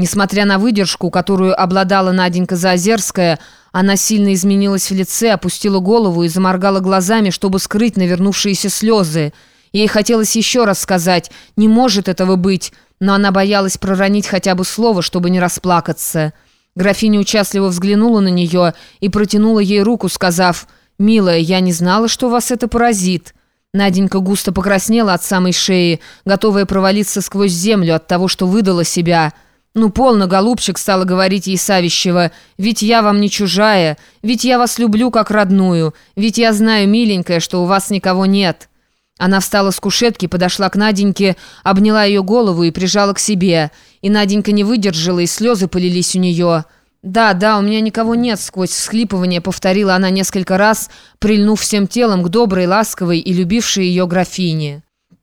Несмотря на выдержку, которую обладала Наденька Заозерская, она сильно изменилась в лице, опустила голову и заморгала глазами, чтобы скрыть навернувшиеся слезы. Ей хотелось еще раз сказать «не может этого быть», но она боялась проронить хотя бы слово, чтобы не расплакаться. Графиня участливо взглянула на нее и протянула ей руку, сказав «Милая, я не знала, что вас это поразит». Наденька густо покраснела от самой шеи, готовая провалиться сквозь землю от того, что выдала себя. «Ну, полно, голубчик», — стала говорить ей Савищева, «ведь я вам не чужая, ведь я вас люблю как родную, ведь я знаю, миленькая, что у вас никого нет». Она встала с кушетки, подошла к Наденьке, обняла ее голову и прижала к себе. И Наденька не выдержала, и слезы полились у нее. «Да, да, у меня никого нет», — сквозь всхлипывание повторила она несколько раз, прильнув всем телом к доброй, ласковой и любившей ее графине.